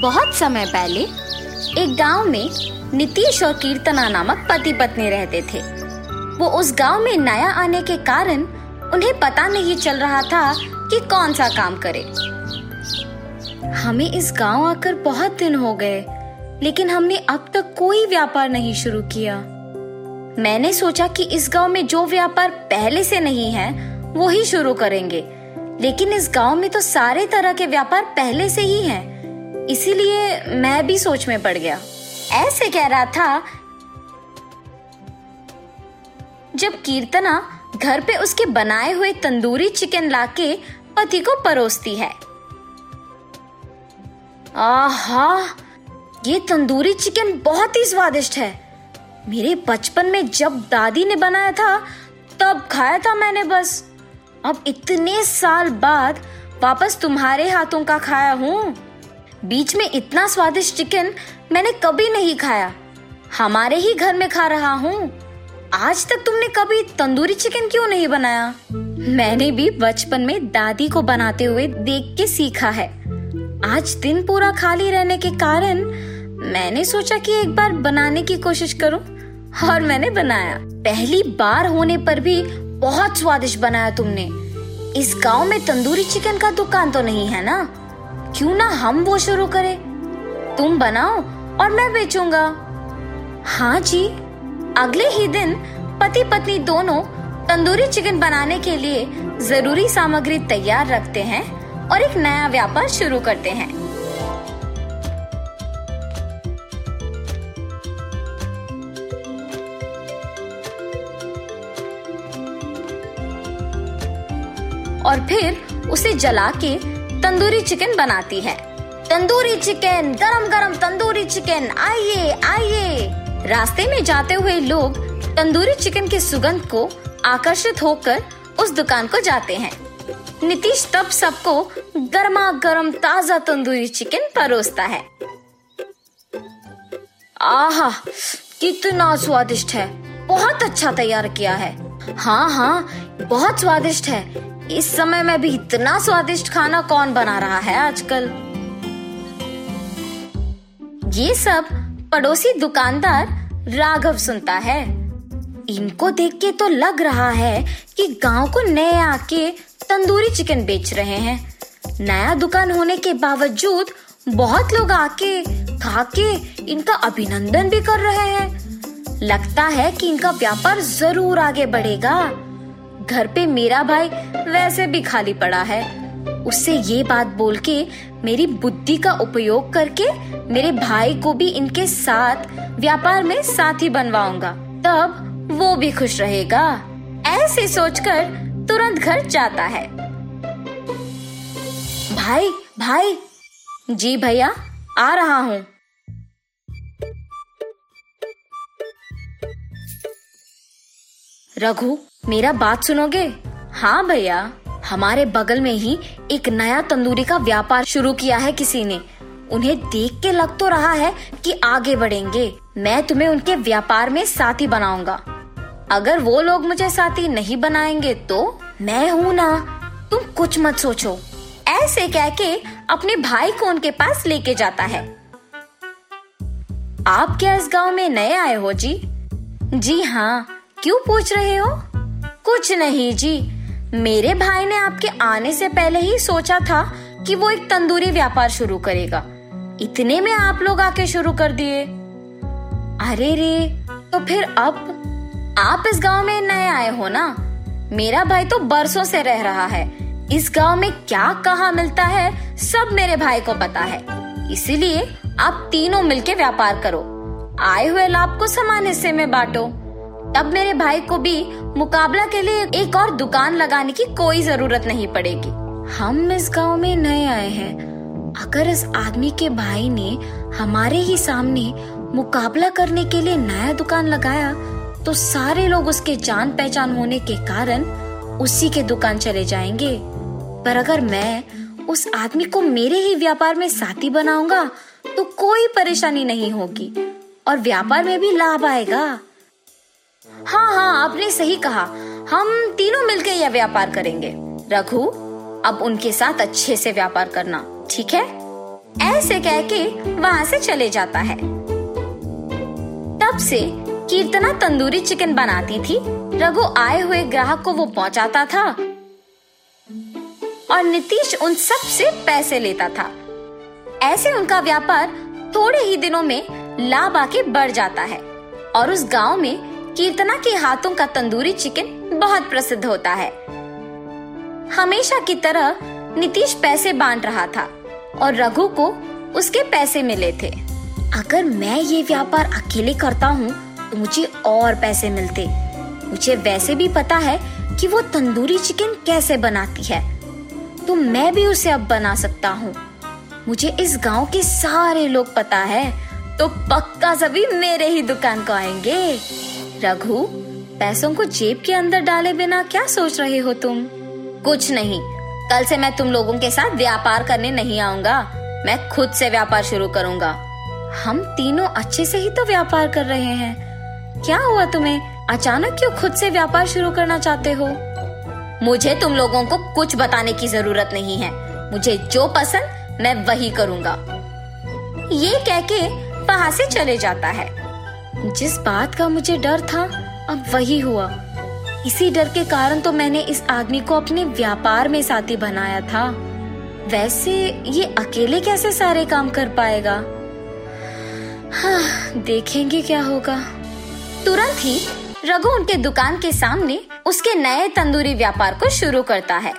बहुत समय पहले एक गाँव में नीतीश और कीर्तना नामक पति पत्नी रहते थे। वो उस गाँव में नया आने के कारण उन्हें पता नहीं चल रहा था कि कौन सा काम करे। हमें इस गाँव आकर बहुत दिन हो गए, लेकिन हमने अब तक कोई व्यापार नहीं शुरू किया। मैंने सोचा कि इस गाँव में जो व्यापार पहले से नहीं है, वो ही शुरू करेंगे। लेकिन इस गाँव में तो सारे तरह के व्यापार पहले से ही हैं। इसीलिए मैं भी सोच में पड़ गया। ऐसे कह रहा था, जब कीर्तना घर पे उसके बनाए हुए तंदूरी चिकन लाके पति को परोसती है। आहा, ये तंदूरी चिकन बहुत ही स्वादिष्ट है। मेरे बचपन में जब दादी ने बनाया था, तब खाया था मैंने बस। अब इतने साल बाद वापस तुम्हारे हाथों का खाया हूँ। बीच में इतना स्वादिष्ट चिकन मैंने कभी नहीं खाया। हमारे ही घर में खा रहा हूँ। आज तक तुमने कभी तंदूरी चिकन क्यों नहीं बनाया? मैंने भी बचपन में दादी को बनाते हुए देख के सीखा है। आज दिन पूरा खाली रहने के कारण मैंने सोचा कि एक बार बनाने की कोशिश करूँ, और मैंने बनाया। पहली बार होने पर भी बहुत स्वादिष्ट बनाया तुमने। इस गाँव में तंदूरी चिकन का दुकान तो नहीं है ना? क्यों ना हम वो शुरू करें? तुम बनाओ और मैं बेचूँगा। हाँ जी, अगले ही दिन पति पत्नी दोनों तंदूरी चिकन बनाने के लिए ज़रूरी सामग्री तैयार रखते हैं और एक नया व्यापार शुरू करते हैं। और फिर उसे जला के तंदूरी चिकन बनाती है। तंदूरी चिकन गरम गरम तंदूरी चिकन, आइए आइए। रास्ते में जाते हुए लोग तंदूरी चिकन की सुगंध को आकर्षित होकर उस दुकान को जाते हैं। नीतीश तब सबको गर्मा गर्म ताज़ा तंदूरी चिकन परोसता है। आहा, कितना स्वादिष्ट है। बहुत अच्छा तैयार किया है। हाँ हाँ बहुत स्वादिष्ट है। इस समय में भी इतना स्वादिष्ट खाना कौन बना रहा है आजकल? ये सब पड़ोसी दुकानदार राघव सुनता है। इनको देख के तो लग रहा है कि गाँव को नए आके तंदूरी चिकन बेच रहे हैं। नया दुकान होने के बावजूद बहुत लोग आके खा के इनका अभिनंदन भी कर रहे हैं। लगता है कि इनका व्यापार ज़रूर आगे बढ़ेगा। घर पे मेरा भाई वैसे भी खाली पड़ा है। उससे ये बात बोल के मेरी बुद्धि का उपयोग करके मेरे भाई को भी इनके साथ व्यापार में साथी बनवाऊँगा। तब वो भी खुश रहेगा। ऐसे सोचकर तुरंत घर जाता है। भाई भाई। जी भैया, आ रहा हूँ। रघु मेरा बात सुनोगे? हाँ भैया। हमारे बगल में ही एक नया तंदूरी का व्यापार शुरू किया है किसी ने। उन्हें देख के लग तो रहा है कि आगे बढ़ेंगे। मैं तुम्हें उनके व्यापार में साथी बनाऊँगा। अगर वो लोग मुझे साथी नहीं बनाएँगे तो मैं हूँ ना। तुम कुछ मत सोचो। ऐसे कह के अपने भाई को उनके पास लेके जाता है। आप क्या इस गाँव में नए आए हो जी? जी हाँ। क्यों पूछ रहे हो? कुछ नहीं जी। मेरे भाई ने आपके आने से पहले ही सोचा था कि वो एक तंदूरी व्यापार शुरू करेगा। इतने में आप लोग आके शुरू कर दिए। अरे रे तो फिर अब आप इस गाँव में नए आए हो ना? मेरा भाई तो बरसों से रह रहा है। इस गाँव में क्या कहा मिलता है, सब मेरे भाई को पता है। इसीलिए आप तीनों मिलके व्यापार करो। आए हुए लाभ को समान हिस्से में बांटो। तब मेरे भाई को भी मुकाबला के लिए एक और दुकान लगाने की कोई ज़रूरत नहीं पड़ेगी। हम इस गाँव में नए आए हैं। अगर इस आदमी के भाई ने हमारे ही सामने मुकाबला करने के लिए नया दुकान लगाया तो सारे लोग उसके जान पहचान होने के कारण उसी के दुकान चले जाएँगे। पर अगर मैं उस आदमी को मेरे ही व्यापार में साथी बनाऊँगा तो कोई परेशानी नहीं होगी और व्यापार में भी लाभ आएगा। हाँ हाँ आपने सही कहा। हम तीनों मिलकर यह व्यापार करेंगे। रघु, अब उनके साथ अच्छे से व्यापार करना, ठीक है? ऐसे कह के वहाँ से चले जाता है। तब से कीर्तना तंदूरी चिकन बनाती थी। रघु आए हुए ग्राहक को वो पहुंचाता था और नीतीश उन सबसे पैसे लेता था। ऐसे उनका व्यापार थोड़े ही दिनों में लाभ आके बढ़ जाता है और उस गाँव में कीर्तना के हाथों का तंदूरी चिकन बहुत प्रसिद्ध होता है। हमेशा की तरह नीतीश पैसे बांट रहा था और रघु को उसके पैसे मिले थे। अगर मैं ये व्यापार अकेले करता हूँ तो मुझे और पैसे मिलते। मुझे वैसे भी पता है कि वो तंदूरी चिकन कैसे बनाती है। तो मैं भी उसे अब बना सकता हूँ। मुझे इस गाँव के सारे लोग पता है तो पक्का सभी मेरे ही दुकान को आएँगे। रघु, पैसों को जेब के अंदर डाले बिना क्या सोच रहे हो तुम? कुछ नहीं। कल से मैं तुम लोगों के साथ व्यापार करने नहीं आऊँगा। मैं खुद से व्यापार शुरू करूँगा। हम तीनों अच्छे से ही तो व्यापार कर रहे हैं। क्या हुआ तुम्हें? अचानक क्यों खुद से व्यापार शुरू करना चाहते हो? मुझे तुम लोगों को कुछ बताने की ज़रूरत नहीं है। मुझे जो पसंद, मैं वही करूँगा। ये कह के वहाँ से चले जाता है। जिस बात का मुझे डर था, अब वही हुआ। इसी डर के कारण तो मैंने इस आदमी को अपने व्यापार में साथी बनाया था। वैसे ये अकेले कैसे सारे काम कर पाएगा? हाँ देखेंगे क्या होगा। तुरंत ही रघु उनके दुकान के सामने उसके नए तंदूरी व्यापार को शुरू करता है।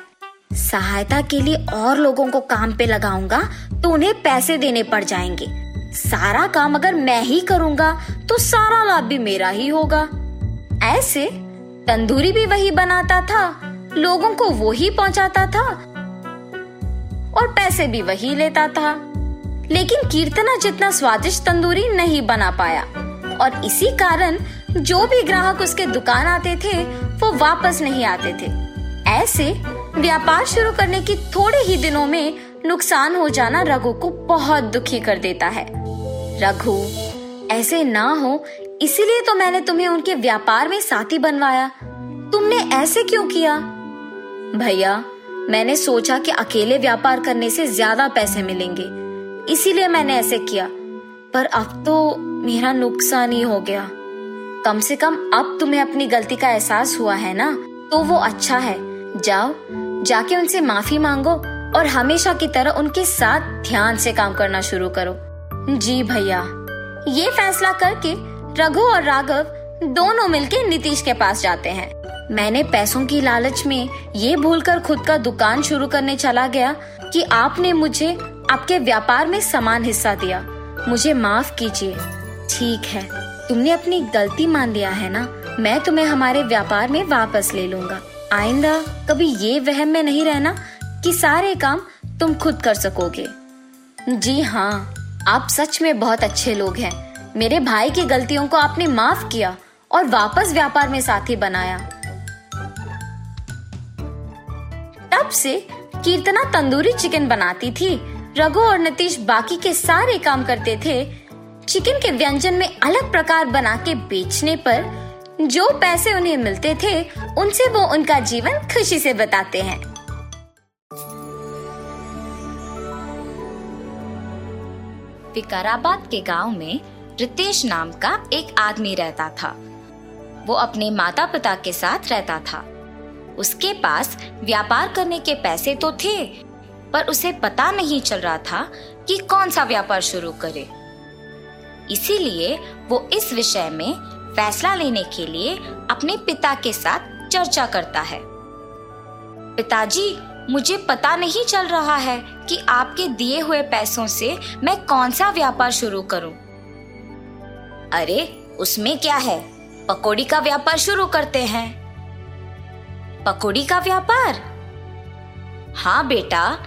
सहायता के लिए और लोगों को काम पे लगाऊँगा तो उन्हें पैसे देने पड़ जाएँगे। सारा काम अगर मैं ही करूँगा तो सारा लाभ भी मेरा ही होगा। ऐसे तंदूरी भी वही बनाता था, लोगों को वो ही पहुंचाता था, और पैसे भी वही लेता था। लेकिन कीर्तना जितना स्वादिष्ट तंदूरी नहीं बना पाया, और इसी कारण जो भी ग्राहक उसके दुकान आते थे, वो वापस नहीं आते थे। ऐसे व्यापार शुरू करने की थोड़े ही दिनों में नुकसान हो जाना रघु को बहुत दुखी कर देता है। रघु, ऐसे ना हो, इसीलिए तो मैंने तुम्हें उनके व्यापार में साथी बनवाया। तुमने ऐसे क्यों किया? भैया, मैंने सोचा कि अकेले व्यापार करने से ज़्यादा पैसे मिलेंगे, इसीलिए मैंने ऐसे किया। पर अब तो मेरा नुकसान ही हो गया। कम से कम अब तुम्हें अपनी गलती का एहसास हुआ है ना? तो वो अच्छा है। जाओ, जाके उनसे माफ़ी मांगो और हमेशा की तरह उनके साथ ध्यान से काम करना शुरू करो। जी भैया, ये फैसला करके रघु और राघव दोनों मिलके नीतीश के पास जाते हैं। मैंने पैसों की लालच में ये भूलकर खुद का दुकान शुरू करने चला गया कि आपने मुझे आपके व्यापार में समान हिस्सा दिया। मुझे माफ़ कीजिए। ठीक है, तुमने अपनी गलती मान लिया है ना? मैं तुम्हें हमारे व्यापार में वापस ले लूँगा। आइंदा, कभी ये वहम में नहीं रहना कि सारे काम तुम खुद कर सकोगे। जी हाँ। आप सच में बहुत अच्छे लोग हैं। मेरे भाई की गलतियों को आपने माफ़ किया और वापस व्यापार में साथी बनाया। तब से कीर्तना तंदूरी चिकन बनाती थी। रघु और नीतीश बाकी के सारे काम करते थे। चिकन के व्यंजन में अलग प्रकार बना के बेचने पर जो पैसे उन्हें मिलते थे, उनसे वो उनका जीवन खुशी से बताते हैं। विकाराबाद के गाँव में रितेश नाम का एक आदमी रहता था। वो अपने माता पिता के साथ रहता था। उसके पास व्यापार करने के पैसे तो थे, पर उसे पता नहीं चल रहा था कि कौन सा व्यापार शुरू करे। इसीलिए वो इस विषय में फैसला लेने के लिए अपने पिता के साथ चर्चा करता है। पिताजी मुझे पता नहीं चल रहा है कि आपके दिए हुए पैसों से मैं कौन सा व्यापार शुरू करूँ। अरे, उसमें क्या है? पकौड़ी का व्यापार शुरू करते हैं। पकौड़ी का व्यापार? हाँ बेटा,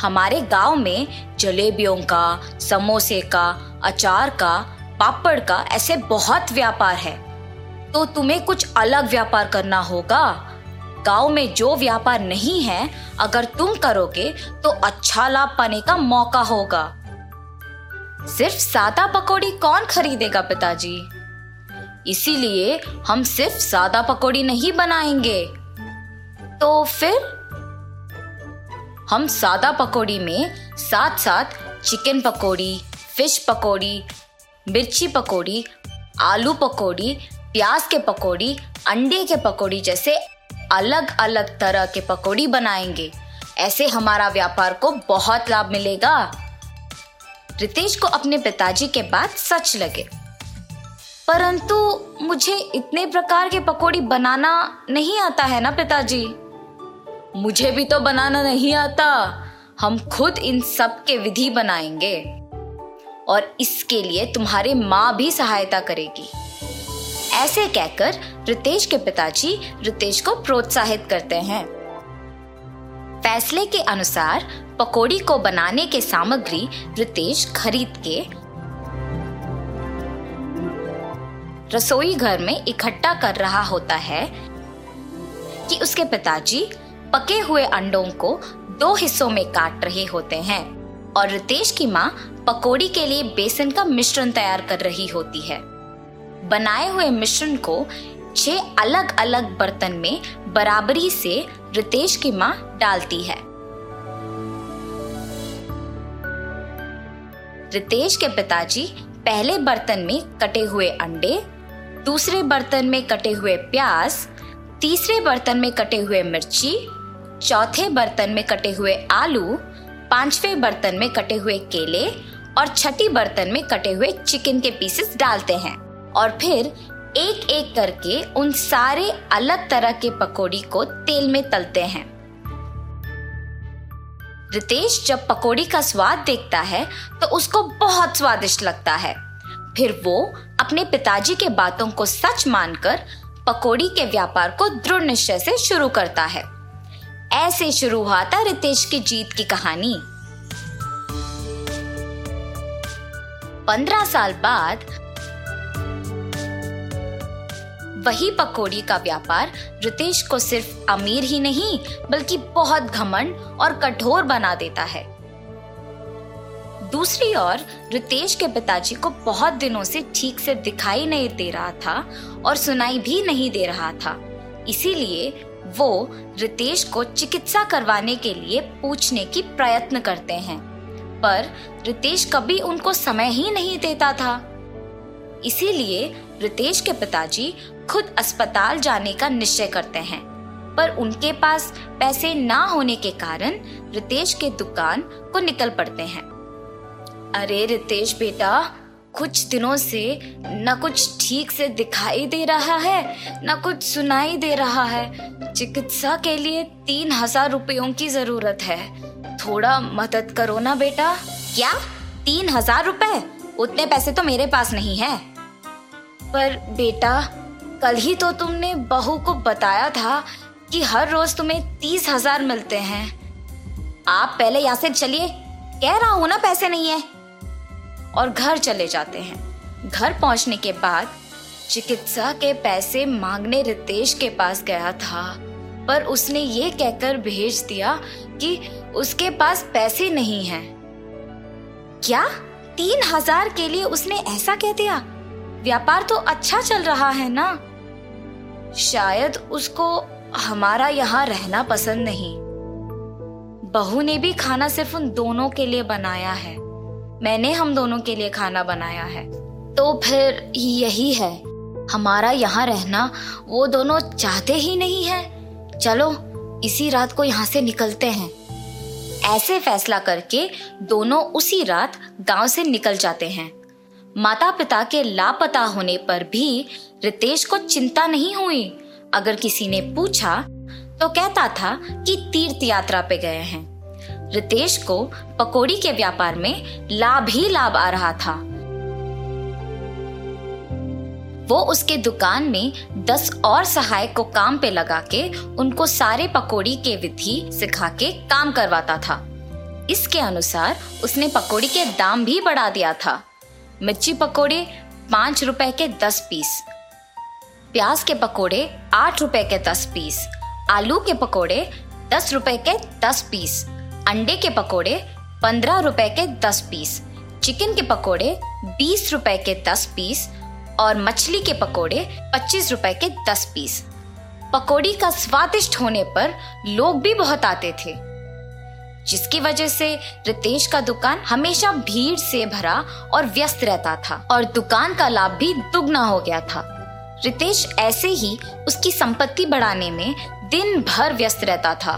हमारे गाँव में जलेबियों का, समोसे का, अचार का, पापड़ का ऐसे बहुत व्यापार है। तो तुम्हें कुछ अलग व्यापार करना होगा? गाँव में जो व्यापार नहीं है, अगर तुम करोगे तो अच्छा लाभ पाने का मौका होगा। सिर्फ़ सादा पकौड़ी कौन खरीदेगा पिताजी? इसीलिए हम सिर्फ़ सादा पकौड़ी नहीं बनाएँगे। तो फिर? हम सादा पकौड़ी में साथ साथ चिकन पकौड़ी, फ़िश पकौड़ी, मिर्ची पकौड़ी, आलू पकौड़ी, प्याज के पकौड़ी, अंडे के पकौड़ी जैसे अलग अलग तरह के पकौड़ी बनाएँगे। ऐसे हमारा व्यापार को बहुत लाभ मिलेगा। रितेश को अपने पिताजी के बात सच लगे। परंतु मुझे इतने प्रकार के पकौड़ी बनाना नहीं आता है ना पिताजी? मुझे भी तो बनाना नहीं आता। हम खुद इन सब के विधि बनाएँगे। और इसके लिए तुम्हारी माँ भी सहायता करेगी। ऐसे कहकर रितेश के पिताजी रितेश को प्रोत्साहित करते हैं। फैसले के अनुसार पकोड़ी को बनाने के सामग्री रितेश खरीद के रसोई घर में इकट्ठा कर रहा होता है कि उसके पिताजी पके हुए अंडों को दो हिस्सों में काट रहे होते हैं और रितेश की माँ पकोड़ी के लिए बेसन का मिश्रण तैयार कर रही होती है। बनाए हुए मिश्रण को छह अलग अलग बर्तन में बराबरी से रितेश की माँ डालती है। रितेश के पिताजी पहले बर्तन में कटे हुए अंडे, दूसरे बर्तन में कटे हुए प्याज, तीसरे बर्तन में कटे हुए मिर्ची, चौथे बर्तन में कटे हुए आलू, पांचवे बर्तन में कटे हुए केले और छठी बर्तन में कटे हुए चिकन के पीसेस डालते हैं। और फिर एक एक करके उन सारे अलग तरह के पकोड़ी को तेल में तलते हैं। रितेश जब पकोड़ी का स्वाद देखता है तो उसको बहुत स्वादिष्ट लगता है। फिर वो अपने पिताजी के बातों को सच मानकर पकोड़ी के व्यापार को दृढ़ निश्चय से शुरू करता है। ऐसे शुरू हुआ था रितेश की जीत की कहानी। पंद्रह साल बाद वही पकौड़ी का व्यापार रितेश को सिर्फ़ अमीर ही नहीं, बल्कि बहुत घमंड और कठोर बना देता है। दूसरी ओर, रितेश के पिताजी को बहुत दिनों से ठीक से दिखाई नहीं दे रहा था और सुनाई भी नहीं दे रहा था। इसीलिए वो रितेश को चिकित्सा करवाने के लिए पूछने की प्रयत्न करते हैं, पर रितेश कभी उनको समय ही नहीं देता था। इसीलिए रितेश के पिताजी खुद अस्पताल जाने का निश्चय करते हैं। पर उनके पास पैसे ना होने के कारण रितेश के दुकान को निकल पड़ते हैं। अरे रितेश बेटा, कुछ दिनों से न कुछ ठीक से दिखाई दे रहा है, न कुछ सुनाई दे रहा है। चिकित्सा के लिए तीन हज़ार रुपयों की ज़रूरत है। थोड़ा मदद करो ना बेटा। क्या? तीन हज़ार रुपए? उतने पैसे तो मेरे पास नहीं है। पर बेटा, कल ही तो तुमने बहू को बताया था कि हर रोज तुम्हें तीस हज़ार मिलते हैं। आप पहले यहाँ से चलिए, कह रहा हूँ ना पैसे नहीं है। और घर चले जाते हैं। घर पहुँचने के बाद चिकित्सा के पैसे मांगने रितेश के पास गया था, पर उसने ये कहकर भेज दिया कि उसके पास पैसे नहीं हैं। क्या? तीन हज़ार के लिए उसने ऐसा कह दिया? व्यापार तो अच्छा चल रहा है ना? शायद उसको हमारा यहाँ रहना पसंद नहीं। बहू ने भी खाना सिर्फ़ उन दोनों के लिए बनाया है। मैंने हम दोनों के लिए खाना बनाया है। तो फिर यही है। हमारा यहाँ रहना वो दोनों चाहते ही नहीं है। चलो, इसी रात को यहाँ से निकलते हैं। ऐसे फैसला करके दोनों उसी रात गाँव से निकल जाते हैं। माता पिता के लापता होने पर भी रितेश को चिंता नहीं हुई। अगर किसी ने पूछा तो कहता था कि तीर्थ यात्रा पे गए हैं। रितेश को पकोड़ी के व्यापार में लाभ ही लाभ आ रहा था। वो उसके दुकान में दस और सहायक को काम पे लगा के उनको सारे पकोड़ी के विधि सिखा के काम करवाता था। इसके अनुसार उसने पकोड़ी के दाम भी बढ़ा दिया था। मिर्ची पकोड़े पाँच रुपए के दस पीस। प्याज के पकोड़े आठ रुपए के दस पीस। आलू के पकोड़े दस रुपए के दस पीस। अंडे के पकोड़े पंद्रह रुपए के दस पीस। चिकन के पकोड़े बीस रुपए के दस पीस और मछली के पकोड़े पच्चीस रुपए के दस पीस। पकोड़ी का स्वादिष्ट होने पर लोग भी बहुत आते थे। जिसकी वजह से रितेश का दुकान हमेशा भीड़ से भरा और व्यस्त रहता था और दुकान का लाभ भी दुगना हो गया था। रितेश ऐसे ही उसकी संपत्ति बढ़ाने में दिन भर व्यस्त रहता था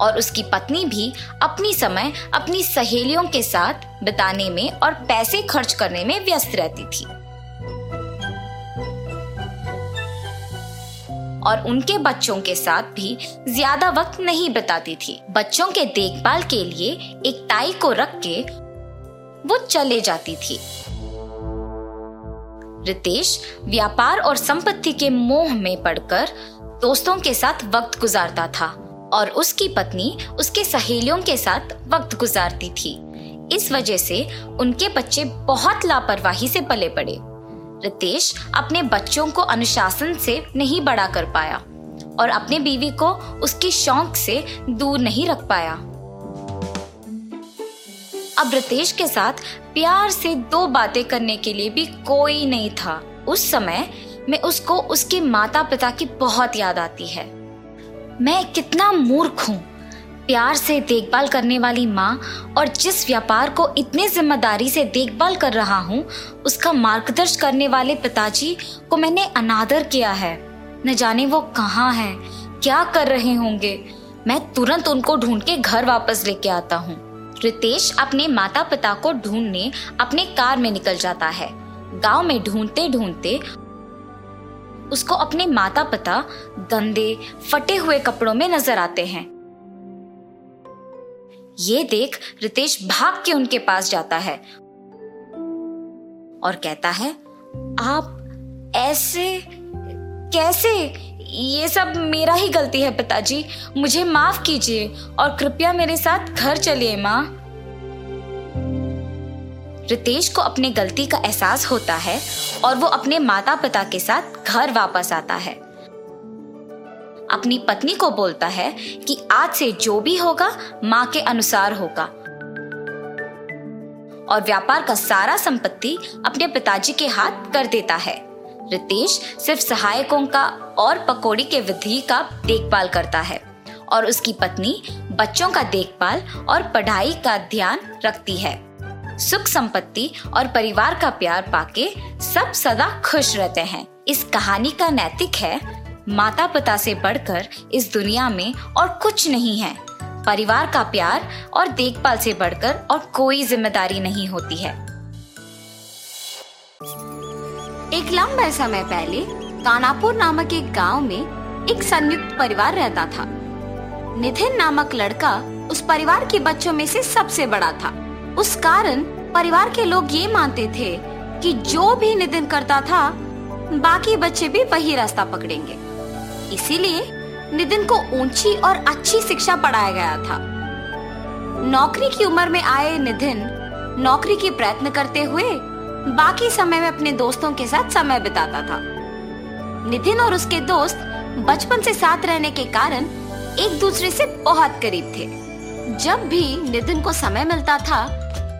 और उसकी पत्नी भी अपनी समय अपनी सहेलियों के साथ बिताने में और पैसे खर्च करने में व्यस्त रहती थी। और उनके बच्चों के साथ भी ज़्यादा वक्त नहीं बिताती थी। बच्चों के देखभाल के लिए एक ताई को रख के वो चले जाती थी। रितेश व्यापार और संपत्ति के मोह में पड़कर दोस्तों के साथ वक्त गुजारता था और उसकी पत्नी उसके सहेलियों के साथ वक्त गुजारती थी। इस वजह से उनके बच्चे बहुत लापरवाही से पले पड़े। रितेश अपने बच्चों को अनुशासन से नहीं बड़ा कर पाया और अपने बीवी को उसकी शौक से दूर नहीं रख पाया। अब रितेश के साथ प्यार से दो बातें करने के लिए भी कोई नहीं था। उस समय में उसको उसके माता पिता की बहुत याद आती है। मैं कितना मूर्ख हूँ। प्यार से देखभाल करने वाली माँ और जिस व्यापार को इतने ज़िम्मेदारी से देखभाल कर रहा हूँ, उसका मार्गदर्शन करने वाले पिताजी को मैंने अनादर किया है। न जाने वो कहाँ है, क्या कर रहे होंगे। मैं तुरंत उनको ढूंढ के घर वापस लेके आता हूँ। रितेश अपने माता पिता को ढूँढने अपने कार में निकल जाता है। गाँव में ढूंढते ढूंढते उसको अपने माता पिता गंदे, फटे हुए कपड़ों में नज़र आते हैं। ये देख रितेश भाग के उनके पास जाता है और कहता है, आप ऐसे कैसे? ये सब मेरा ही गलती है पिताजी। मुझे माफ़ कीजिए और कृपया मेरे साथ घर चलिए, माँ। रितेश को अपने गलती का एहसास होता है और वो अपने माता पिता के साथ घर वापस आता है। अपनी पत्नी को बोलता है कि आज से जो भी होगा, माँ के अनुसार होगा। और व्यापार का सारा संपत्ति अपने पिताजी के हाथ कर देता है। रितेश सिर्फ़ सहायकों का और पकौड़ी के विधि का देखभाल करता है और उसकी पत्नी बच्चों का देखभाल और पढ़ाई का ध्यान रखती है। सुख संपत्ति और परिवार का प्यार पाके सब सदा खुश रहते हैं। इस कहानी का नैतिक है माता पिता से बढ़कर इस दुनिया में और कुछ नहीं है। परिवार का प्यार और देखभाल से बढ़कर और कोई ज़िम्मेदारी नहीं होती है। एक लंबे समय पहले, कानापुर नामक एक गाँव में एक संयुक्त परिवार रहता था। नितिन नामक लड़का उस परिवार के बच्चों में से सबसे बड़ा था। उस कारण परिवार के लोग ये मानते थे कि जो भी नितिन करता था, बाकी बच्चे भी वही रास्ता पकड़ेंगे। इसीलिए नितिन को ऊँची और अच्छी शिक्षा पढ़ाया गया था। नौकरी की उम्र में आए निधिन नौकरी की प्रयत्न करते हुए बाकी समय में अपने दोस्तों के साथ समय बिताता था। नितिन और उसके दोस्त बचपन से साथ रहने के कारण एक दूसरे से बहुत करीब थे। जब भी नितिन को समय मिलता था,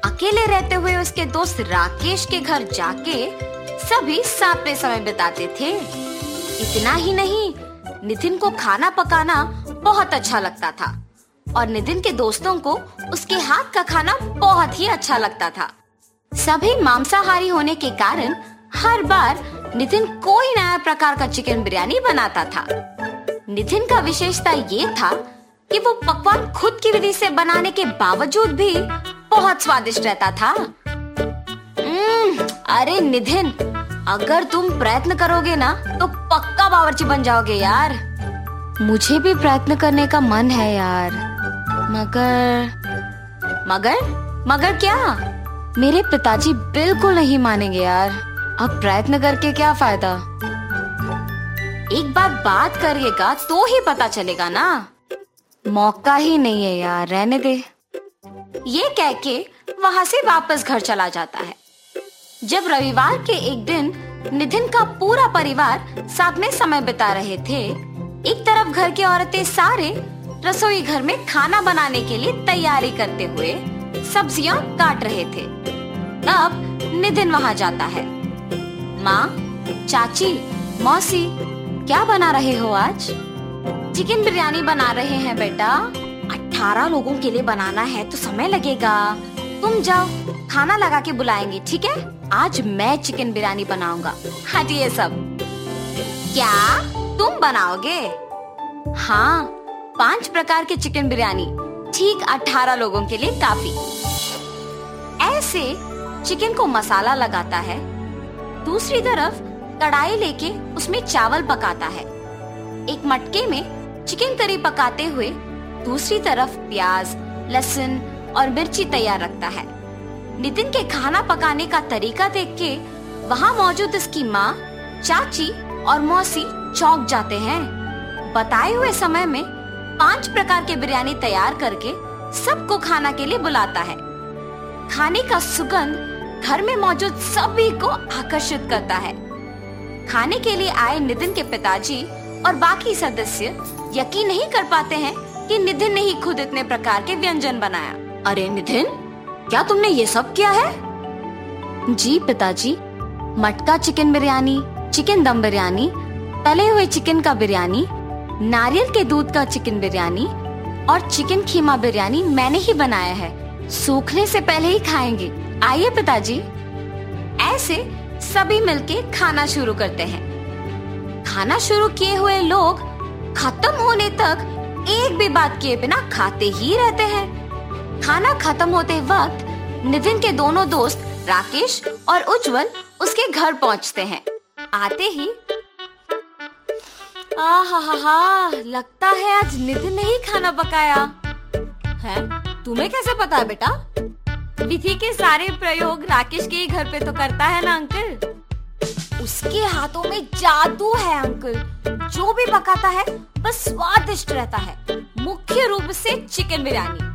अकेले रहते हुए उसके दोस्त राकेश के घर जाके सभी साथ में समय बिताते थे। इतना ही नहीं नितिन को खाना पकाना बहुत अच्छा लगता था। और नितिन के दोस्तों को उसके हाथ का खाना बहुत ही अच्छा लगता था। सभी मांसाहारी होने के कारण हर बार नितिन कोई नया प्रकार का चिकन बिरयानी बनाता था। नितिन का विशेषता ये था कि वो पकवान खुद की विधि से बनाने के बावजूद भी बहुत स्वादिष्ट रहता था। अरे निधिन अगर तुम प्रयत्न करोगे ना तो पक्का बावर्ची बन जाओगे यार। मुझे भी प्रयत्न करने का मन है यार। मगर मगर? मगर क्या? मेरे पिताजी बिल्कुल नहीं मानेंगे यार। अब प्रयत्न करके क्या फ़ायदा? एक बार बात करिएगा तो ही पता चलेगा ना। मौका ही नहीं है यार, रहने दे। ये कह के वहाँ से वापस घर चला जाता है। जब रविवार के एक दिन निधिन का पूरा परिवार साथ में समय बिता रहे थे, एक तरफ़ घर की औरतें सारे रसोई घर में खाना बनाने के लिए तैयारी करते हुए सब्ज़ियाँ काट रहे थे। तब निधिन वहाँ जाता है। माँ, चाची, मौसी, क्या बना रहे हो आज? चिकन बिरयानी बना रहे हैं बेटा। अठारह लोगों के लिए बनाना है तो समय लगेगा। तुम जाओ, खाना लगा के बुलाएँगे, ठीक है? आज मैं चिकन बिरयानी बनाऊँगा। हटिए सब। क्या? तुम बनाओगे? हाँ पाँच प्रकार के चिकन बिरयानी। ठीक अठारह लोगों के लिए काफ़ी। ऐसे चिकन को मसाला लगाता है, दूसरी तरफ़ कढ़ाई लेके उसमें चावल पकाता है। एक मटके में चिकन करी पकाते हुए दूसरी तरफ़ प्याज, लहसुन और मिर्ची तैयार रखता है। नितिन के खाना पकाने का तरीका देख के वहाँ मौजूद उसकी माँ, चाची और मौसी चौंक जाते हैं। बताए हुए समय में पाँच प्रकार के बिरयानी तैयार करके सबको खाना के लिए बुलाता है। खाने का सुगंध घर में मौजूद सभी को आकर्षित करता है। खाने के लिए आए नितिन के पिताजी और बाकी सदस्य यकीन नहीं कर पाते हैं कि नितिन ने ही खुद इतने प्रकार के व्यंजन बनाया। अरे नितिन क्या तुमने ये सब किया है? जी पिताजी, मटका चिकन बिरयानी, चिकन दम बिरयानी, तले हुए चिकन का बिरयानी, नारियल के दूध का चिकन बिरयानी और चिकन खीमा बिरयानी मैंने ही बनाया है। सूखने से पहले ही खाएँगे। आइए पिताजी। ऐसे सभी मिलके खाना शुरू करते हैं। खाना शुरू किए हुए लोग खत्म होने तक एक भी बात किए बिना खाते ही रहते हैं। खाना खत्म होते वक्त नितिन के दोनों दोस्त राकेश और उज्जवल उसके घर पहुँचते हैं। आते ही आ हा हा लगता है आज नितिन ने ही खाना पकाया। है? तुम्हें कैसे पता है बेटा? विधि के सारे प्रयोग राकेश के ही घर पे तो करता है ना अंकल? उसके हाथों में जादू है अंकल। जो भी पकाता है, बस स्वादिष्ट रहता है। मुख्य रूप से चिकन बिरयानी।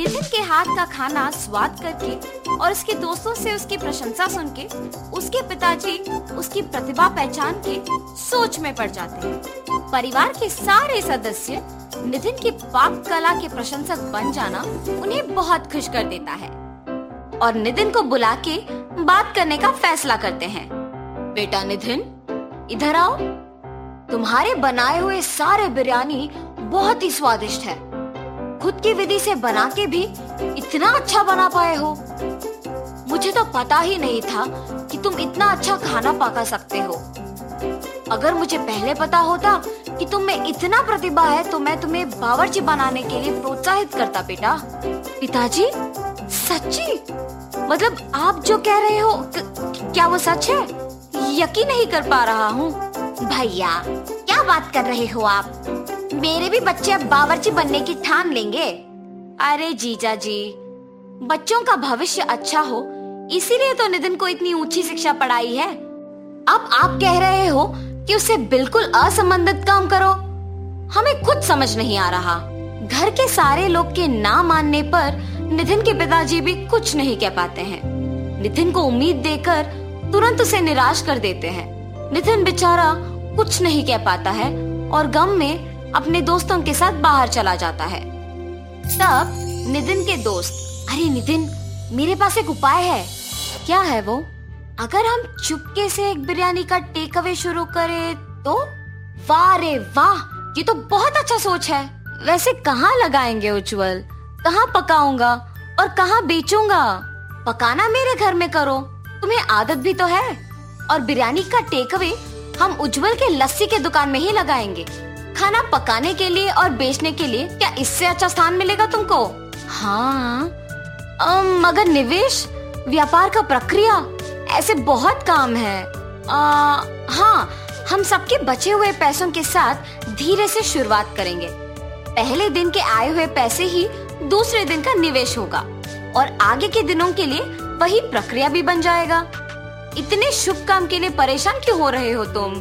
नितिन के हाथ का खाना स्वाद करके और उसके दोस्तों से उसकी प्रशंसा सुन के, उसके पिताजी उसकी प्रतिभा पहचान के सोच में पड़ जाते हैं। परिवार के सारे सदस्य नितिन की पाक कला के प्रशंसक बन जाना उन्हें बहुत खुश कर देता है। और नितिन को बुला के बात करने का फैसला करते हैं। बेटा नितिन, इधर आओ। तुम्हारे बनाए हुए सारे बिरयानी बहुत ही स्वादिष्ट है। खुद की विधि से बना के भी इतना अच्छा बना पाए हो। मुझे तो पता ही नहीं था कि तुम इतना अच्छा खाना पका सकते हो। अगर मुझे पहले पता होता कि तुम में इतना प्रतिभा है तो मैं तुम्हें बावर्ची बनाने के लिए प्रोत्साहित करता बेटा। पिताजी, सच्ची? मतलब आप जो कह रहे हो क्या वो सच है? यकीन नहीं कर पा रहा हूँ। भैया, क्या बात कर रहे हो आप? मेरे भी बच्चे अब बावर्ची बनने की ठान लेंगे। अरे जीजा जी, बच्चों का भविष्य अच्छा हो, इसीलिए तो नितिन को इतनी ऊँची शिक्षा पढ़ाई है। अब आप कह रहे हो कि उसे बिल्कुल असंबंधित काम करो। हमें कुछ समझ नहीं आ रहा। घर के सारे लोग के ना मानने पर नितिन के पिताजी भी कुछ नहीं कह पाते हैं। नितिन को उम्मीद देकर तुरंत उसे निराश कर देते हैं। नितिन बेचारा कुछ नहीं कह पाता है और गम में अपने दोस्तों के साथ बाहर चला जाता है। तब नितिन के दोस्त, अरे नितिन, मेरे पास एक उपाय है। क्या है वो? अगर हम चुपके से एक बिरयानी का टेक अवे शुरू करें तो वाह रे वाह, ये तो बहुत अच्छा सोच है। वैसे कहाँ लगाएँगे उज्जवल? कहाँ पकाऊँगा? और कहाँ बेचूँगा? पकाना मेरे घर में करो, तुम्हें आदत भी तो है। और बिरयानी का टेक अवे हम उज्जवल के लस्सी के दुकान में ही लगाएँगे। खाना पकाने के लिए और बेचने के लिए क्या इससे अच्छा स्थान मिलेगा तुमको? हाँ। मगर निवेश? व्यापार का प्रक्रिया? ऐसे बहुत काम है। आ, हाँ हम सबके बचे हुए पैसों के साथ धीरे से शुरुआत करेंगे। पहले दिन के आए हुए पैसे ही दूसरे दिन का निवेश होगा और आगे के दिनों के लिए वही प्रक्रिया भी बन जाएगा। इतने शुभ काम के लिए परेशान क्यों हो रहे हो तुम?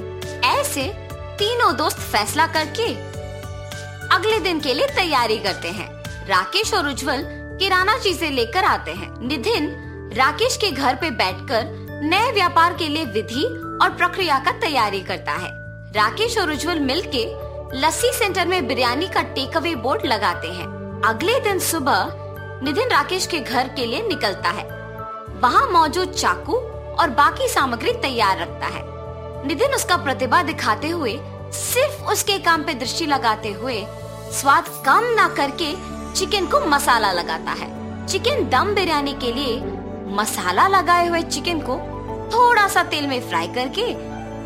ऐसे तीनों दोस्त फैसला करके अगले दिन के लिए तैयारी करते हैं। राकेश और उज्जवल किराना चीज़ें लेकर आते हैं। निधिन राकेश के घर पे बैठकर नए व्यापार के लिए विधि और प्रक्रिया का तैयारी करता है। राकेश और उज्जवल मिलके लस्सी सेंटर में बिरयानी का टेक अवे बोर्ड लगाते हैं। अगले दिन सुबह निधिन राकेश के घर के लिए निकलता है। वहाँ मौजूद चाकू और बाकी सामग्री तैयार रखता है। नितिन उसका प्रतिभा दिखाते हुए, सिर्फ़ उसके काम पे दृष्टि लगाते हुए, स्वाद कम ना करके चिकन को मसाला लगाता है। चिकन दम बिरयानी के लिए मसाला लगाए हुए चिकन को थोड़ा सा तेल में फ्राई करके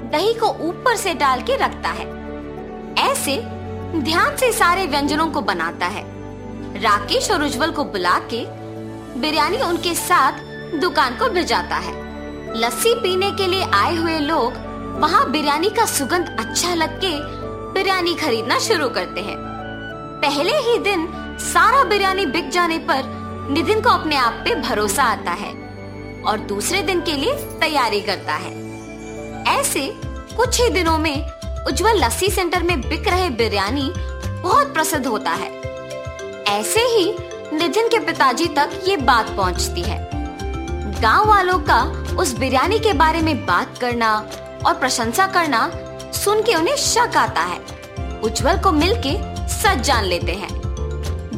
दही को ऊपर से डाल के रखता है। ऐसे ध्यान से सारे व्यंजनों को बनाता है। राकेश और उज्जवल को बुला के बिरयानी उनके साथ दुकान को भिजाता है। लस्सी पीने के लिए आए हुए लोग वहाँ बिरयानी का सुगंध अच्छा लग के बिरयानी खरीदना शुरू करते हैं। पहले ही दिन सारा बिरयानी बिक जाने पर नितिन को अपने आप पे भरोसा आता है और दूसरे दिन के लिए तैयारी करता है। ऐसे कुछ ही दिनों में उज्जवल लस्सी सेंटर में बिक रहे बिरयानी बहुत प्रसिद्ध होता है। ऐसे ही नितिन के पिताजी तक ये बात पहुँचती है। गाँव वालों का उस बिरयानी के बारे में बात करना और प्रशंसा करना सुन के उन्हें शक आता है। उज्जवल को मिलके सच जान लेते हैं।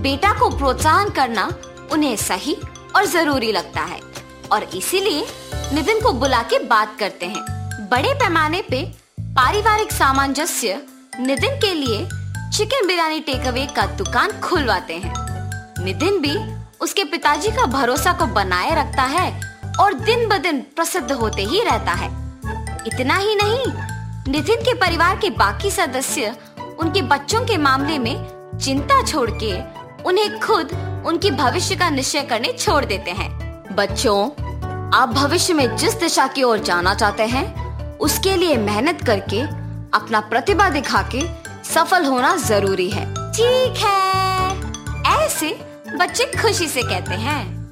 बेटा को प्रोत्साहन करना उन्हें सही और ज़रूरी लगता है और इसीलिए नितिन को बुला के बात करते हैं। बड़े पैमाने पे पारिवारिक सामंजस्य नितिन के लिए चिकन बिरयानी टेक अवे का दुकान खुलवाते हैं। नितिन भी उसके पिताजी का भरोसा को बनाए रखता है और दिन ब दिन प्रसिद्ध होते ही रहता है। इतना ही नहीं, नितिन के परिवार के बाकी सदस्य उनके बच्चों के मामले में चिंता छोड़ के उन्हें खुद उनकी भविष्य का निश्चय करने छोड़ देते हैं। बच्चों, आप भविष्य में जिस दिशा की ओर जाना चाहते हैं, उसके लिए मेहनत करके अपना प्रतिभा दिखा के सफल होना ज़रूरी है। ठीक है। ऐसे बच्चे खुशी से कहते हैं।